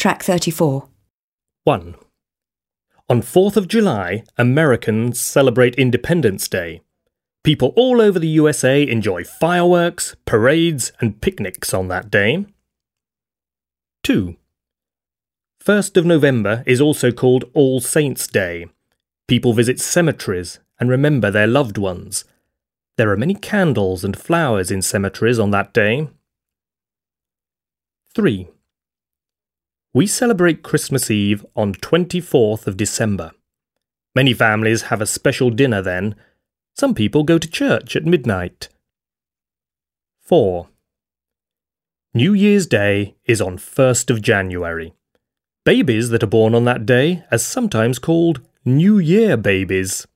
Track 34. 1. On 4th of July, Americans celebrate Independence Day. People all over the USA enjoy fireworks, parades, and picnics on that day. 2. 1st of November is also called All Saints' Day. People visit cemeteries and remember their loved ones. There are many candles and flowers in cemeteries on that day. 3. We celebrate Christmas Eve on 24th of December. Many families have a special dinner then. Some people go to church at midnight. 4. New Year's Day is on 1st of January. Babies that are born on that day are sometimes called New Year babies.